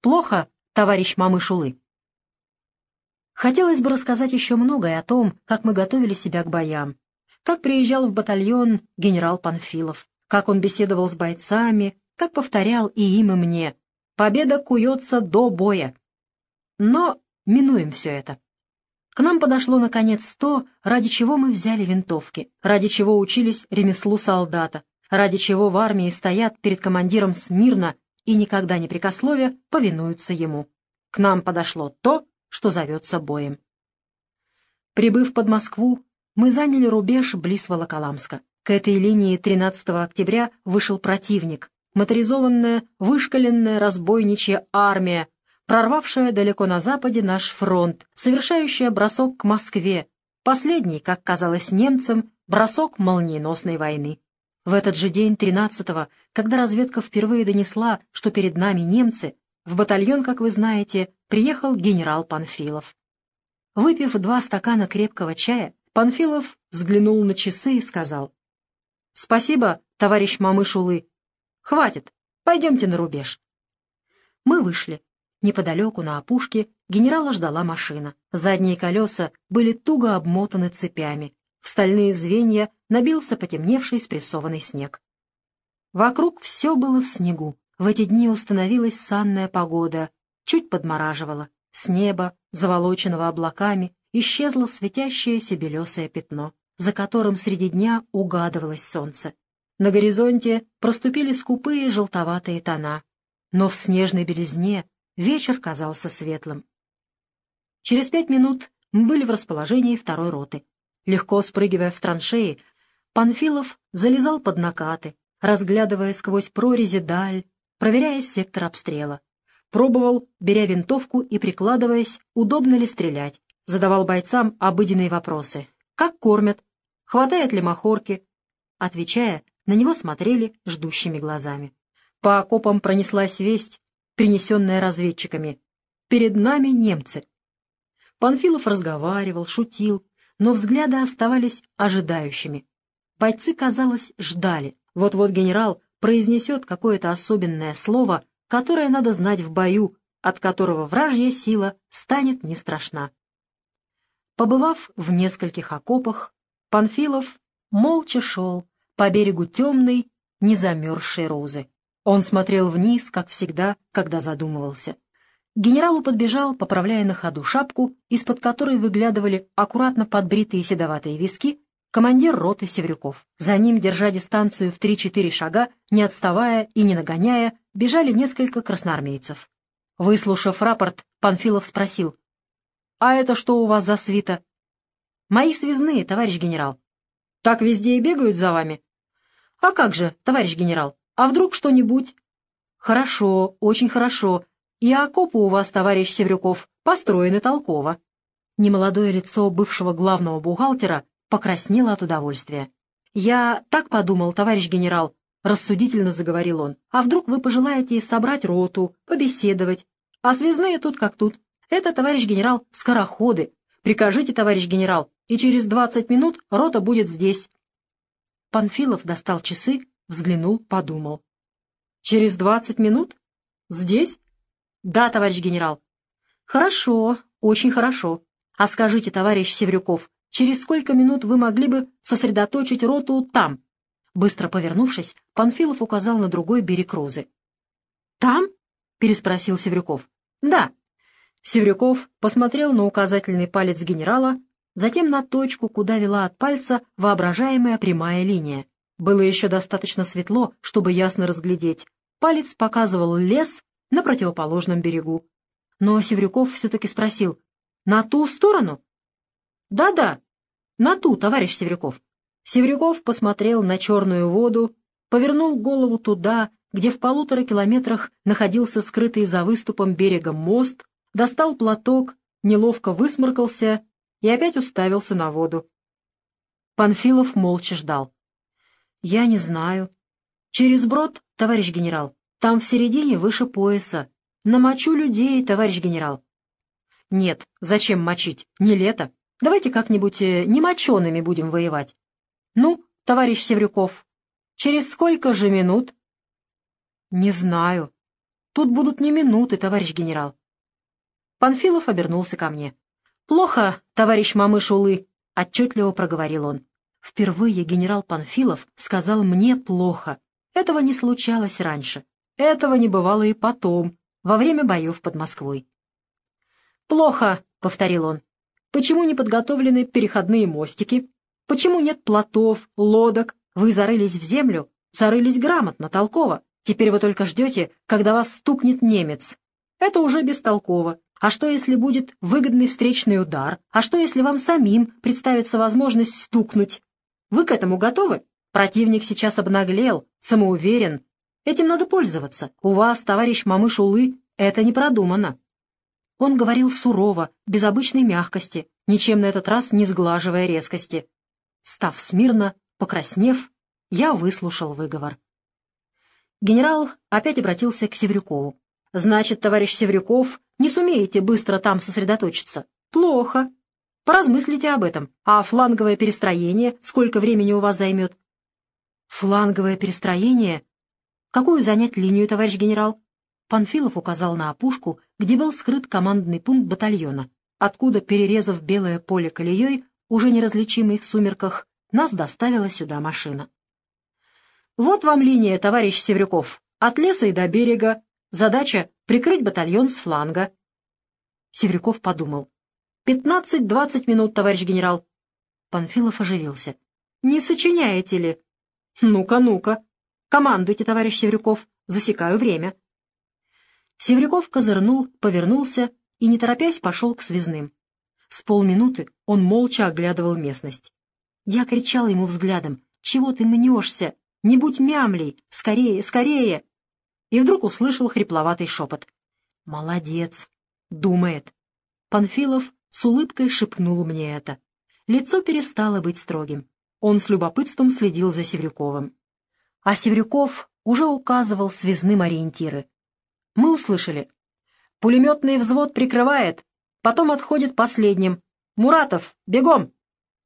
Плохо, товарищ Мамышулы?» Хотелось бы рассказать еще многое о том, как мы готовили себя к боям, как приезжал в батальон генерал Панфилов, как он беседовал с бойцами, как повторял и им, и мне. Победа куется до боя. Но минуем все это. К нам подошло, наконец, то, ради чего мы взяли винтовки, ради чего учились ремеслу солдата, ради чего в армии стоят перед командиром смирно и никогда не прикословя повинуются ему. К нам подошло то, что зовется боем. Прибыв под Москву, мы заняли рубеж близ Волоколамска. К этой линии 13 октября вышел противник, моторизованная, вышкаленная разбойничья армия, прорвавшая далеко на западе наш фронт, совершающая бросок к Москве, последний, как казалось немцам, бросок молниеносной войны. В этот же день, 13-го, когда разведка впервые донесла, что перед нами немцы, в батальон, как вы знаете, приехал генерал Панфилов. Выпив два стакана крепкого чая, Панфилов взглянул на часы и сказал, «Спасибо, товарищ Мамышулы. Хватит, пойдемте на рубеж». Мы вышли. Неподалеку, на опушке, генерала ждала машина. Задние колеса были туго обмотаны цепями. В стальные звенья набился потемневший спрессованный снег. Вокруг все было в снегу. В эти дни установилась санная погода, чуть подмораживала. С неба, заволоченного облаками, исчезло светящееся белесое пятно, за которым среди дня угадывалось солнце. На горизонте проступили скупые желтоватые тона, но в снежной белизне вечер казался светлым. Через пять минут мы были в расположении второй роты. Легко спрыгивая в траншеи, Панфилов залезал под накаты, разглядывая сквозь прорези даль, проверяя сектор обстрела. Пробовал, беря винтовку и прикладываясь, удобно ли стрелять. Задавал бойцам обыденные вопросы. Как кормят? Хватает ли махорки? Отвечая, на него смотрели ждущими глазами. По окопам пронеслась весть, принесенная разведчиками. «Перед нами немцы». Панфилов разговаривал, шутил, но взгляды оставались ожидающими. Бойцы, казалось, ждали. Вот-вот генерал произнесет какое-то особенное слово, которое надо знать в бою, от которого вражья сила станет не страшна. Побывав в нескольких окопах, Панфилов молча шел по берегу темной, незамерзшей розы. Он смотрел вниз, как всегда, когда задумывался генералу подбежал, поправляя на ходу шапку, из-под которой выглядывали аккуратно подбритые седоватые виски, командир роты Севрюков. За ним, держа дистанцию в 3-4 шага, не отставая и не нагоняя, бежали несколько красноармейцев. Выслушав рапорт, Панфилов спросил, «А это что у вас за свита?» «Мои связные, товарищ генерал». «Так везде и бегают за вами?» «А как же, товарищ генерал, а вдруг что-нибудь?» «Хорошо, очень хорошо. И окопы у вас, товарищ Севрюков, построены толково. Немолодое лицо бывшего главного бухгалтера покраснело от удовольствия. «Я так подумал, товарищ генерал», — рассудительно заговорил он. «А вдруг вы пожелаете собрать роту, побеседовать? А связные тут как тут. Это, товарищ генерал, скороходы. Прикажите, товарищ генерал, и через двадцать минут рота будет здесь». Панфилов достал часы, взглянул, подумал. «Через двадцать минут? Здесь?» «Да, товарищ генерал». «Хорошо, очень хорошо. А скажите, товарищ Севрюков, через сколько минут вы могли бы сосредоточить роту там?» Быстро повернувшись, Панфилов указал на другой берег Розы. «Там?» — переспросил Севрюков. «Да». Севрюков посмотрел на указательный палец генерала, затем на точку, куда вела от пальца воображаемая прямая линия. Было еще достаточно светло, чтобы ясно разглядеть. Палец показывал лес на противоположном берегу. Но Севрюков все-таки спросил, «На ту сторону?» «Да-да, на ту, товарищ Севрюков». Севрюков посмотрел на черную воду, повернул голову туда, где в полутора километрах находился скрытый за выступом берегом мост, достал платок, неловко высморкался и опять уставился на воду. Панфилов молча ждал. «Я не знаю. Через брод, товарищ генерал?» Там в середине выше пояса. Намочу людей, товарищ генерал. Нет, зачем мочить? Не лето. Давайте как-нибудь э, немочеными будем воевать. Ну, товарищ Севрюков, через сколько же минут? Не знаю. Тут будут не минуты, товарищ генерал. Панфилов обернулся ко мне. «Плохо, товарищ Мамыш Улы», — отчетливо проговорил он. Впервые генерал Панфилов сказал мне плохо. Этого не случалось раньше. Этого не бывало и потом, во время боев под Москвой. «Плохо», — повторил он. «Почему не подготовлены переходные мостики? Почему нет плотов, лодок? Вы зарылись в землю, зарылись грамотно, толково. Теперь вы только ждете, когда вас стукнет немец. Это уже бестолково. А что, если будет выгодный встречный удар? А что, если вам самим представится возможность стукнуть? Вы к этому готовы? Противник сейчас обнаглел, самоуверен. Этим надо пользоваться. У вас, товарищ Мамыш Улы, это не продумано. Он говорил сурово, без обычной мягкости, ничем на этот раз не сглаживая резкости. Став смирно, покраснев, я выслушал выговор. Генерал опять обратился к Севрюкову. «Значит, товарищ Севрюков, не сумеете быстро там сосредоточиться? Плохо. Поразмыслите об этом. А фланговое перестроение сколько времени у вас займет? Фланговое перестроение? Какую занять линию, товарищ генерал? Панфилов указал на опушку, где был скрыт командный пункт батальона, откуда, перерезав белое поле колеей, уже неразличимой в сумерках, нас доставила сюда машина. Вот вам линия, товарищ Севрюков, от леса и до берега. Задача — прикрыть батальон с фланга. Севрюков подумал. «Пятнадцать-двадцать минут, товарищ генерал». Панфилов оживился. «Не сочиняете ли?» «Ну-ка, ну-ка. Командуйте, товарищ Севрюков. Засекаю время». Севрюков козырнул, повернулся и, не торопясь, пошел к связным. С полминуты он молча оглядывал местность. Я кричал ему взглядом. «Чего ты мнешься? Не будь мямлей! Скорее, скорее!» И вдруг услышал хрипловатый шепот. «Молодец!» — думает. Панфилов с улыбкой шепнул мне это. Лицо перестало быть строгим. Он с любопытством следил за Севрюковым. А Севрюков уже указывал связным ориентиры. Мы услышали. «Пулеметный взвод прикрывает, потом отходит последним. Муратов, бегом!»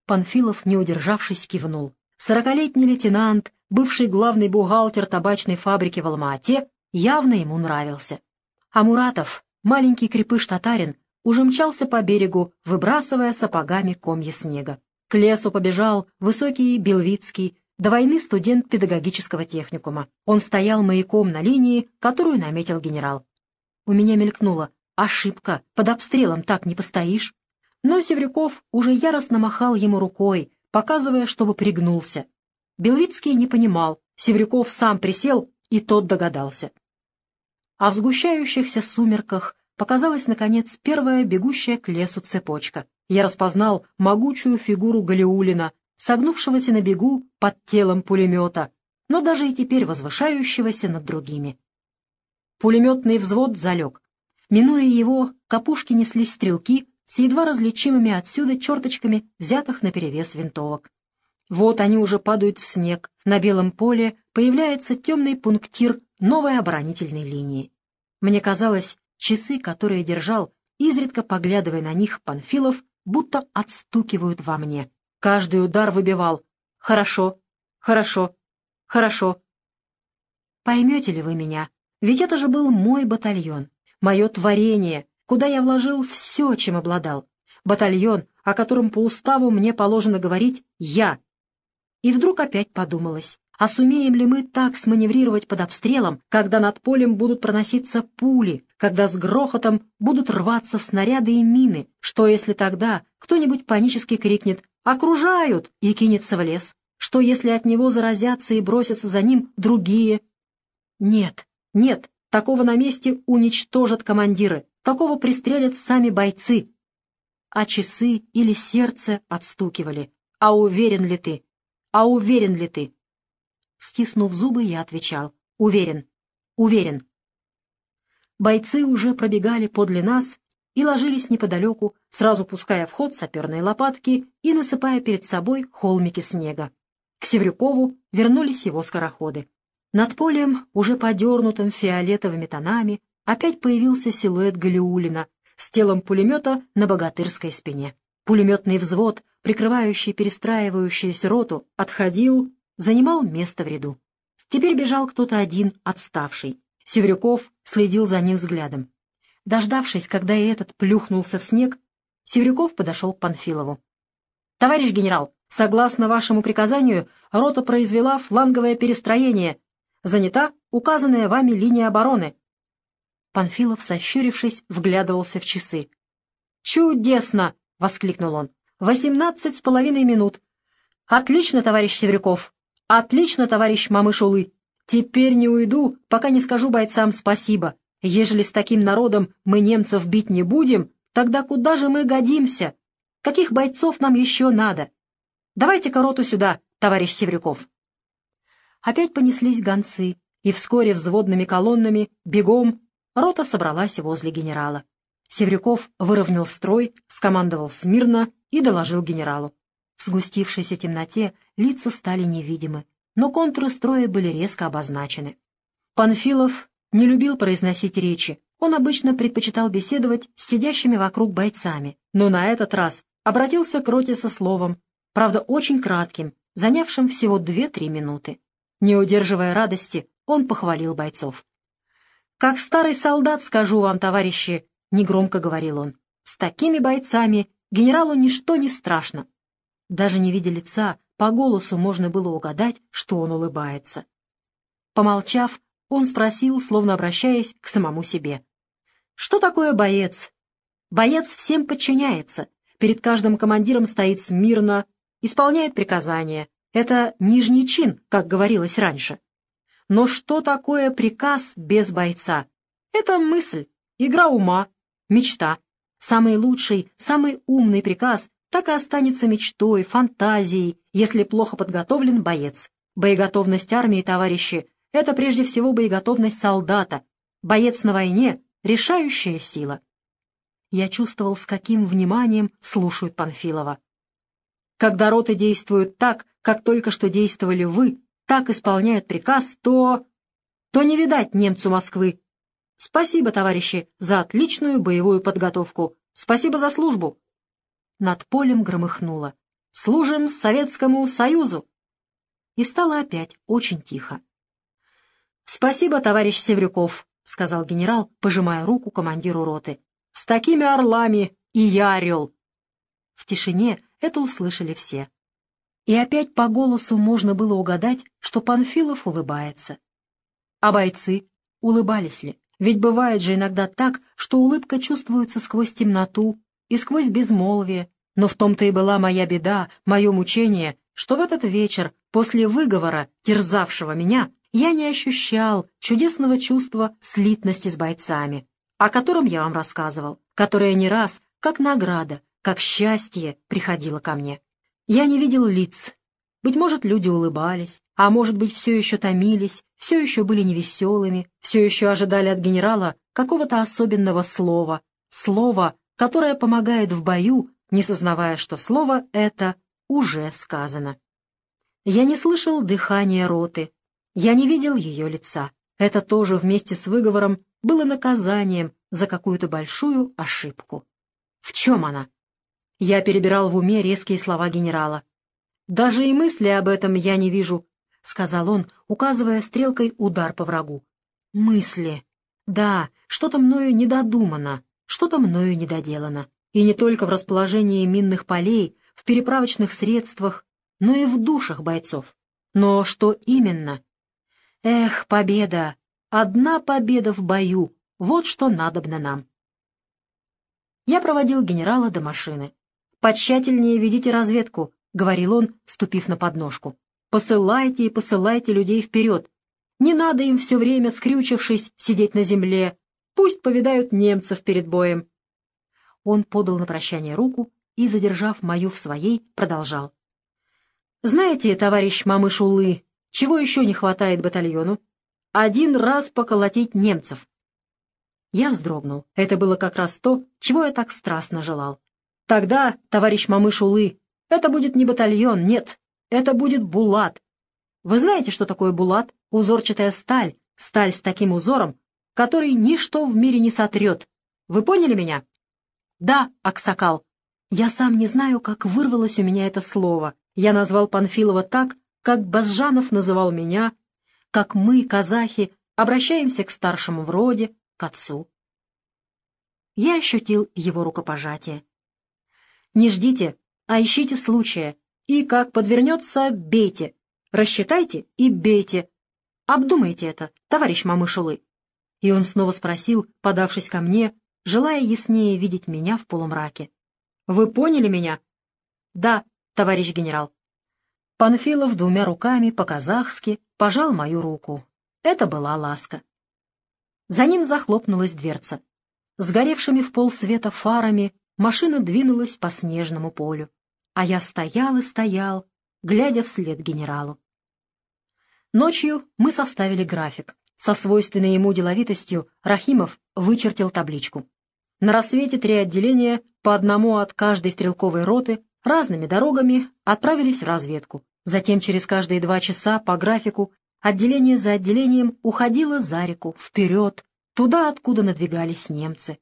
Панфилов, не удержавшись, кивнул. Сорокалетний лейтенант, бывший главный бухгалтер табачной фабрики в Алма-Ате, явно ему нравился. А Муратов, маленький крепыш-татарин, уже мчался по берегу, выбрасывая сапогами комья снега. К лесу побежал высокий Белвицкий, до войны студент педагогического техникума. Он стоял маяком на линии, которую наметил генерал. У меня мелькнуло. Ошибка, под обстрелом так не постоишь. Но Севрюков уже яростно махал ему рукой, показывая, чтобы пригнулся. Белвицкий не понимал, Севрюков сам присел, и тот догадался. А в сгущающихся сумерках показалась, наконец, первая бегущая к лесу цепочка. Я распознал могучую фигуру Галиулина, согнувшегося на бегу под телом пулемета, но даже и теперь возвышающегося над другими. Пулеметный взвод залег. Минуя его, к опушке неслись стрелки с едва различимыми отсюда черточками, взятых наперевес винтовок. Вот они уже падают в снег, на белом поле появляется темный пунктир новой оборонительной линии. Мне казалось, Часы, которые держал, изредка поглядывая на них, Панфилов, будто отстукивают во мне. Каждый удар выбивал «Хорошо, хорошо, хорошо». Поймете ли вы меня? Ведь это же был мой батальон, мое творение, куда я вложил все, чем обладал. Батальон, о котором по уставу мне положено говорить «я». И вдруг опять подумалось, а сумеем ли мы так сманеврировать под обстрелом, когда над полем будут проноситься пули, когда с грохотом будут рваться снаряды и мины? Что, если тогда кто-нибудь панически крикнет «Окружают!» и кинется в лес? Что, если от него заразятся и бросятся за ним другие? Нет, нет, такого на месте уничтожат командиры, такого пристрелят сами бойцы. А часы или сердце отстукивали. А уверен ли ты? А уверен ли ты? Стиснув зубы, я отвечал. «Уверен, уверен». Бойцы уже пробегали подле нас и ложились неподалеку, сразу пуская в ход саперные лопатки и насыпая перед собой холмики снега. К Севрюкову вернулись его скороходы. Над полем, уже подернутым фиолетовыми тонами, опять появился силуэт Галиулина с телом пулемета на богатырской спине. Пулеметный взвод, прикрывающий перестраивающуюся роту, отходил, занимал место в ряду. Теперь бежал кто-то один, отставший. Севрюков следил за ним взглядом. Дождавшись, когда и этот плюхнулся в снег, Севрюков подошел к Панфилову. «Товарищ генерал, согласно вашему приказанию, рота произвела фланговое перестроение. Занята указанная вами линия обороны». Панфилов, сощурившись, вглядывался в часы. «Чудесно!» — воскликнул он. «Восемнадцать с половиной минут. Отлично, товарищ Севрюков. Отлично, товарищ Мамышулы. Теперь не уйду, пока не скажу бойцам спасибо. Ежели с таким народом мы немцев бить не будем, тогда куда же мы годимся? Каких бойцов нам еще надо? Давайте-ка роту сюда, товарищ Севрюков. Опять понеслись гонцы, и вскоре взводными колоннами, бегом, рота собралась возле генерала. Севрюков выровнял строй, скомандовал смирно и доложил генералу. В сгустившейся темноте лица стали невидимы но контуры строя были резко обозначены. Панфилов не любил произносить речи, он обычно предпочитал беседовать с сидящими вокруг бойцами, но на этот раз обратился к роте со словом, правда очень кратким, занявшим всего две-три минуты. Не удерживая радости, он похвалил бойцов. «Как старый солдат скажу вам, товарищи», — негромко говорил он, — «с такими бойцами генералу ничто не страшно». Даже не видя лица, по голосу можно было угадать, что он улыбается. Помолчав, он спросил, словно обращаясь к самому себе. «Что такое боец?» «Боец всем подчиняется, перед каждым командиром стоит смирно, исполняет приказания. Это нижний чин, как говорилось раньше. Но что такое приказ без бойца? Это мысль, игра ума, мечта. Самый лучший, самый умный приказ так и останется мечтой, фантазией, если плохо подготовлен боец. Боеготовность армии, товарищи, это прежде всего боеготовность солдата. Боец на войне — решающая сила. Я чувствовал, с каким вниманием слушают Панфилова. Когда роты действуют так, как только что действовали вы, так исполняют приказ, то... то не видать немцу Москвы. Спасибо, товарищи, за отличную боевую подготовку. Спасибо за службу. Над полем громыхнуло. «Служим Советскому Союзу!» И стало опять очень тихо. «Спасибо, товарищ Севрюков», — сказал генерал, пожимая руку командиру роты. «С такими орлами и я орел!» В тишине это услышали все. И опять по голосу можно было угадать, что Панфилов улыбается. А бойцы улыбались ли? Ведь бывает же иногда так, что улыбка чувствуется сквозь темноту, и сквозь безмолвие, но в том-то и была моя беда, мое мучение, что в этот вечер, после выговора, терзавшего меня, я не ощущал чудесного чувства слитности с бойцами, о котором я вам рассказывал, которое не раз, как награда, как счастье, приходило ко мне. Я не видел лиц. Быть может, люди улыбались, а может быть, все еще томились, все еще были невеселыми, все еще ожидали от генерала какого-то особенного слова, слова, которое помогает в бою, не сознавая, что слово это уже сказано. Я не слышал дыхания роты, я не видел ее лица. Это тоже вместе с выговором было наказанием за какую-то большую ошибку. В чем она? Я перебирал в уме резкие слова генерала. «Даже и мысли об этом я не вижу», — сказал он, указывая стрелкой удар по врагу. «Мысли. Да, что-то мною недодумано, что-то мною недоделано. И не только в расположении минных полей, в переправочных средствах, но и в душах бойцов. Но что именно? Эх, победа! Одна победа в бою! Вот что надобно нам. Я проводил генерала до машины. «Потщательнее ведите разведку», — говорил он, ступив на подножку. «Посылайте и посылайте людей вперед. Не надо им все время, скрючившись, сидеть на земле, Пусть повидают немцев перед боем. Он подал на прощание руку и, задержав мою в своей, продолжал. «Знаете, товарищ Мамышулы, чего еще не хватает батальону? Один раз поколотить немцев». Я вздрогнул. Это было как раз то, чего я так страстно желал. «Тогда, товарищ Мамышулы, это будет не батальон, нет, это будет булат. Вы знаете, что такое булат? Узорчатая сталь, сталь с таким узором, который ничто в мире не сотрет. Вы поняли меня? Да, Аксакал. Я сам не знаю, как вырвалось у меня это слово. Я назвал Панфилова так, как Базжанов называл меня, как мы, казахи, обращаемся к старшему в роде, к отцу. Я ощутил его рукопожатие. Не ждите, а ищите случая, и как подвернется, бейте. Рассчитайте и бейте. Обдумайте это, товарищ Мамышулы. И он снова спросил, подавшись ко мне, желая яснее видеть меня в полумраке. «Вы поняли меня?» «Да, товарищ генерал». Панфилов двумя руками по-казахски пожал мою руку. Это была ласка. За ним захлопнулась дверца. Сгоревшими в пол света фарами машина двинулась по снежному полю. А я стоял и стоял, глядя вслед генералу. Ночью мы составили график. Со свойственной ему деловитостью Рахимов вычертил табличку. На рассвете три отделения, по одному от каждой стрелковой роты, разными дорогами отправились в разведку. Затем через каждые два часа по графику отделение за отделением уходило за реку, вперед, туда, откуда надвигались немцы.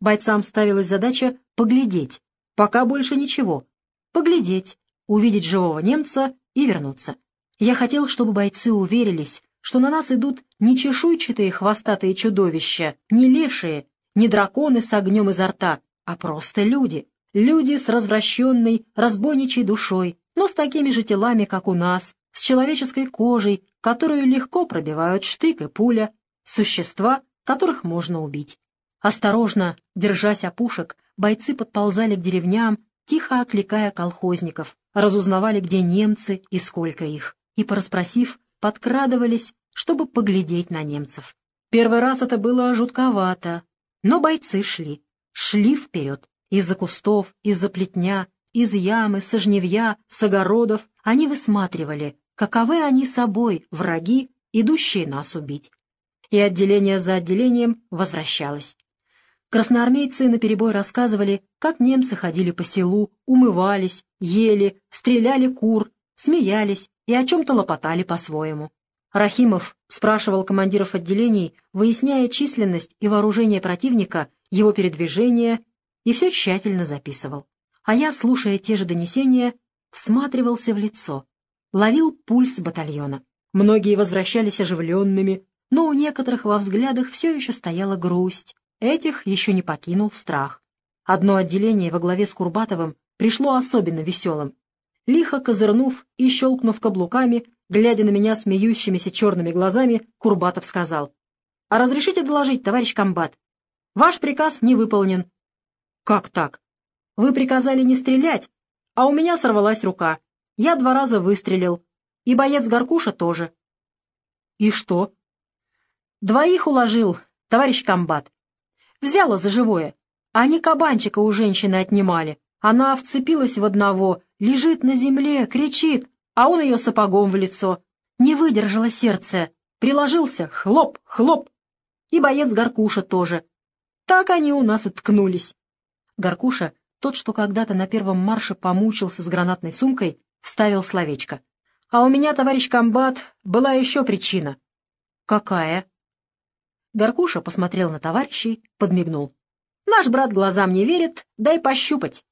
Бойцам ставилась задача поглядеть, пока больше ничего, поглядеть, увидеть живого немца и вернуться. Я хотел, чтобы бойцы уверились, что на нас идут не чешуйчатые хвостатые чудовища, не лешие, не драконы с огнем изо рта, а просто люди. Люди с развращенной, разбойничей душой, но с такими же телами, как у нас, с человеческой кожей, которую легко пробивают штык и пуля, существа, которых можно убить. Осторожно, держась опушек, бойцы подползали к деревням, тихо окликая колхозников, разузнавали, где немцы и сколько их и, порасспросив, подкрадывались, чтобы поглядеть на немцев. Первый раз это было жутковато, но бойцы шли, шли вперед. Из-за кустов, из-за плетня, из ямы, с жневья, с огородов они высматривали, каковы они собой, враги, идущие нас убить. И отделение за отделением возвращалось. Красноармейцы наперебой рассказывали, как немцы ходили по селу, умывались, ели, стреляли кур, смеялись и о чем-то лопотали по-своему. Рахимов спрашивал командиров отделений, выясняя численность и вооружение противника, его передвижение, и все тщательно записывал. А я, слушая те же донесения, всматривался в лицо, ловил пульс батальона. Многие возвращались оживленными, но у некоторых во взглядах все еще стояла грусть, этих еще не покинул страх. Одно отделение во главе с Курбатовым пришло особенно веселым. Лихо козырнув и щелкнув каблуками, глядя на меня смеющимися черными глазами, Курбатов сказал. — А разрешите доложить, товарищ комбат? Ваш приказ не выполнен. — Как так? Вы приказали не стрелять, а у меня сорвалась рука. Я два раза выстрелил. И боец Горкуша тоже. — И что? — Двоих уложил, товарищ комбат. Взяла за живое. Они кабанчика у женщины отнимали. Она вцепилась в одного, лежит на земле, кричит, а он ее сапогом в лицо. Не выдержало сердце, приложился, хлоп, хлоп. И боец Горкуша тоже. Так они у нас и ткнулись. Горкуша, тот, что когда-то на первом марше помучился с гранатной сумкой, вставил словечко. А у меня, товарищ комбат, была еще причина. Какая? Горкуша посмотрел на товарищей, подмигнул. Наш брат глазам не верит, дай пощупать.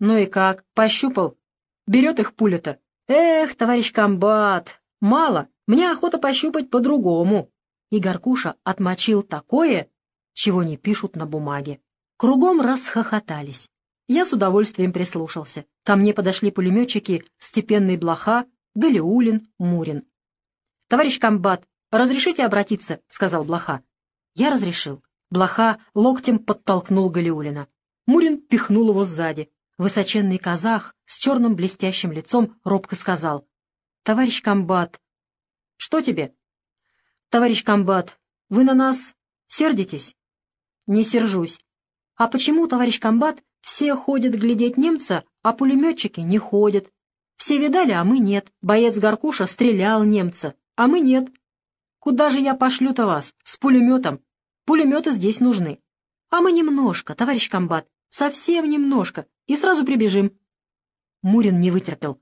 Ну и как, пощупал? Берет их пуля-то. Эх, товарищ комбат, мало, мне охота пощупать по-другому. И Горкуша отмочил такое, чего не пишут на бумаге. Кругом расхохотались. Я с удовольствием прислушался. Ко мне подошли пулеметчики Степенный Блоха, Галиулин, Мурин. «Товарищ комбат, разрешите обратиться?» — сказал Блоха. Я разрешил. Блоха локтем подтолкнул Галиулина. Мурин пихнул его сзади. Высоченный казах с черным блестящим лицом робко сказал. — Товарищ комбат. — Что тебе? — Товарищ комбат, вы на нас сердитесь? — Не сержусь. — А почему, товарищ комбат, все ходят глядеть немца, а пулеметчики не ходят? Все видали, а мы нет. Боец Горкуша стрелял немца, а мы нет. Куда же я пошлю-то вас? С пулеметом. Пулеметы здесь нужны. А мы немножко, товарищ комбат, совсем немножко и сразу прибежим. Мурин не вытерпел.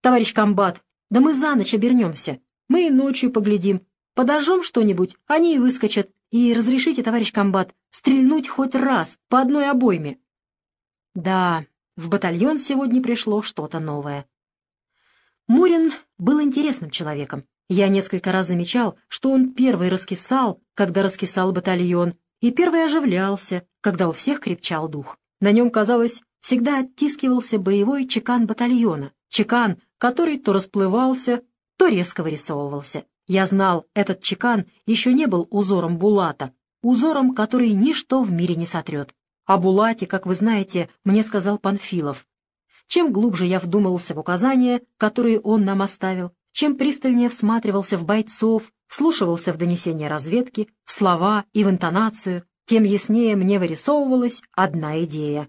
Товарищ комбат, да мы за ночь обернемся. Мы и ночью поглядим. Подожжем что-нибудь, они и выскочат. И разрешите, товарищ комбат, стрельнуть хоть раз по одной обойме. Да, в батальон сегодня пришло что-то новое. Мурин был интересным человеком. Я несколько раз замечал, что он первый раскисал, когда раскисал батальон, и первый оживлялся, когда у всех крепчал дух. На нем, казалось, всегда оттискивался боевой чекан батальона, чекан, который то расплывался, то резко вырисовывался. Я знал, этот чекан еще не был узором Булата, узором, который ничто в мире не сотрет. О Булате, как вы знаете, мне сказал Панфилов. Чем глубже я вдумался в указания, которые он нам оставил, чем пристальнее всматривался в бойцов, вслушивался в донесения разведки, в слова и в интонацию, тем яснее мне вырисовывалась одна идея.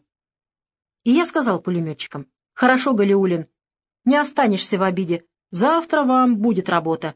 И я сказал пулеметчикам, «Хорошо, Галиулин, не останешься в обиде, завтра вам будет работа».